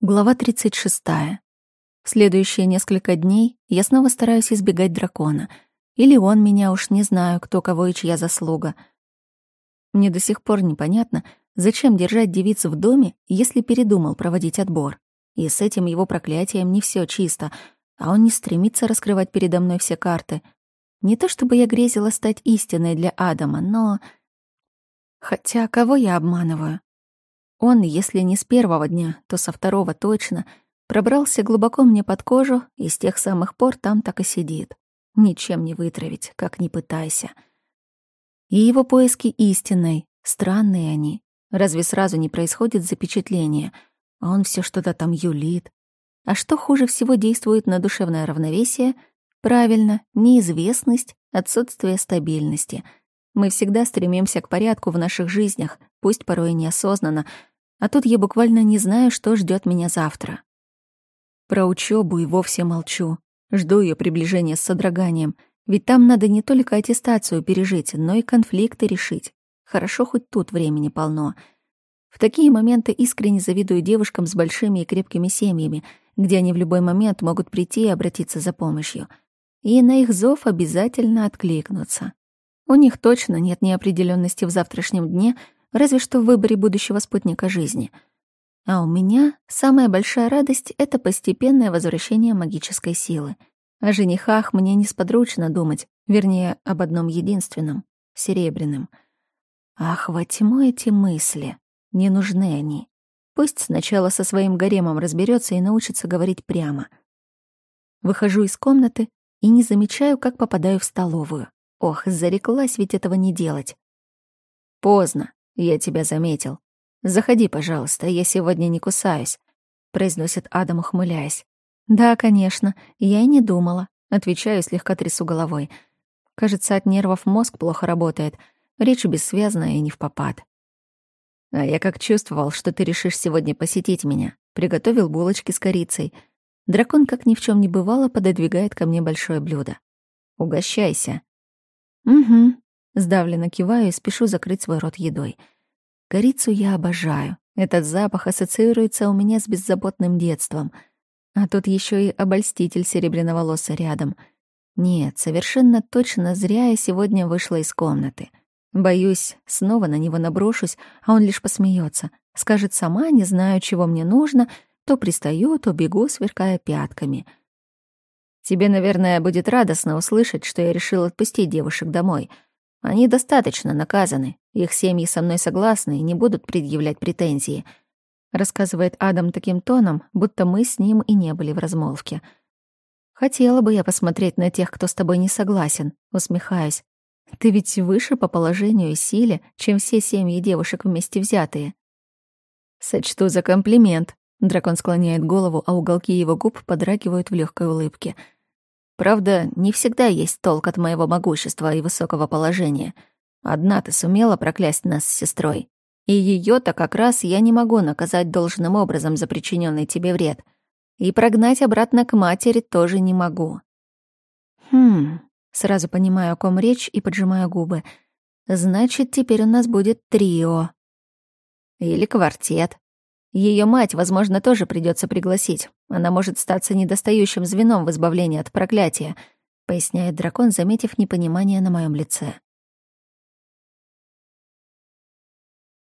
Глава 36. В следующие несколько дней я снова стараюсь избегать дракона. Или он меня, уж не знаю, кто кого и чья заслуга. Мне до сих пор непонятно, зачем держать девицу в доме, если передумал проводить отбор. И с этим его проклятием не все чисто, а он не стремится раскрывать передо мной все карты. Не то чтобы я грезила стать истиной для Адама, но... Хотя кого я обманываю? Он, если не с первого дня, то со второго точно, пробрался глубоко мне под кожу и с тех самых пор там так и сидит. Ничем не вытравить, как ни пытайся. И его поиски истинной, странные они. Разве сразу не происходит запечатление? А он все что-то там юлит. А что хуже всего действует на душевное равновесие? Правильно, неизвестность, отсутствие стабильности. Мы всегда стремимся к порядку в наших жизнях, пусть порой неосознанно, а тут я буквально не знаю, что ждет меня завтра. Про учебу и вовсе молчу. Жду ее приближения с содроганием, ведь там надо не только аттестацию пережить, но и конфликты решить. Хорошо, хоть тут времени полно. В такие моменты искренне завидую девушкам с большими и крепкими семьями, где они в любой момент могут прийти и обратиться за помощью. И на их зов обязательно откликнуться. У них точно нет неопределенности в завтрашнем дне — разве что в выборе будущего спутника жизни. А у меня самая большая радость — это постепенное возвращение магической силы. О женихах мне несподручно думать, вернее, об одном единственном — серебряном. Ах, во тьму эти мысли. Не нужны они. Пусть сначала со своим гаремом разберется и научится говорить прямо. Выхожу из комнаты и не замечаю, как попадаю в столовую. Ох, зареклась ведь этого не делать. Поздно. «Я тебя заметил. Заходи, пожалуйста, я сегодня не кусаюсь», — произносит Адам, ухмыляясь. «Да, конечно, я и не думала», — отвечаю, слегка трясу головой. Кажется, от нервов мозг плохо работает, речь бессвязная и не в попад. «А я как чувствовал, что ты решишь сегодня посетить меня. Приготовил булочки с корицей. Дракон, как ни в чем не бывало, пододвигает ко мне большое блюдо. Угощайся». «Угу», Сдавленно киваю и спешу закрыть свой рот едой. Корицу я обожаю. Этот запах ассоциируется у меня с беззаботным детством. А тут еще и обольститель серебряноволоса рядом. Нет, совершенно точно зря я сегодня вышла из комнаты. Боюсь, снова на него наброшусь, а он лишь посмеется. Скажет сама, не знаю, чего мне нужно, то пристаю, то бегу, сверкая пятками. Тебе, наверное, будет радостно услышать, что я решил отпустить девушек домой — они достаточно наказаны, их семьи со мной согласны и не будут предъявлять претензии», рассказывает Адам таким тоном, будто мы с ним и не были в размолвке. «Хотела бы я посмотреть на тех, кто с тобой не согласен», усмехаюсь. «Ты ведь выше по положению и силе, чем все семьи девушек вместе взятые». «Сочту за комплимент», Дракон склоняет голову, а уголки его губ подрагивают в легкой улыбке — Правда, не всегда есть толк от моего могущества и высокого положения. Одна ты сумела проклясть нас с сестрой. И ее то как раз я не могу наказать должным образом за причиненный тебе вред. И прогнать обратно к матери тоже не могу. Хм, сразу понимаю, о ком речь и поджимаю губы. Значит, теперь у нас будет трио. Или квартет. Ее мать, возможно, тоже придется пригласить. Она может статься недостающим звеном в избавлении от проклятия, поясняет дракон, заметив непонимание на моем лице.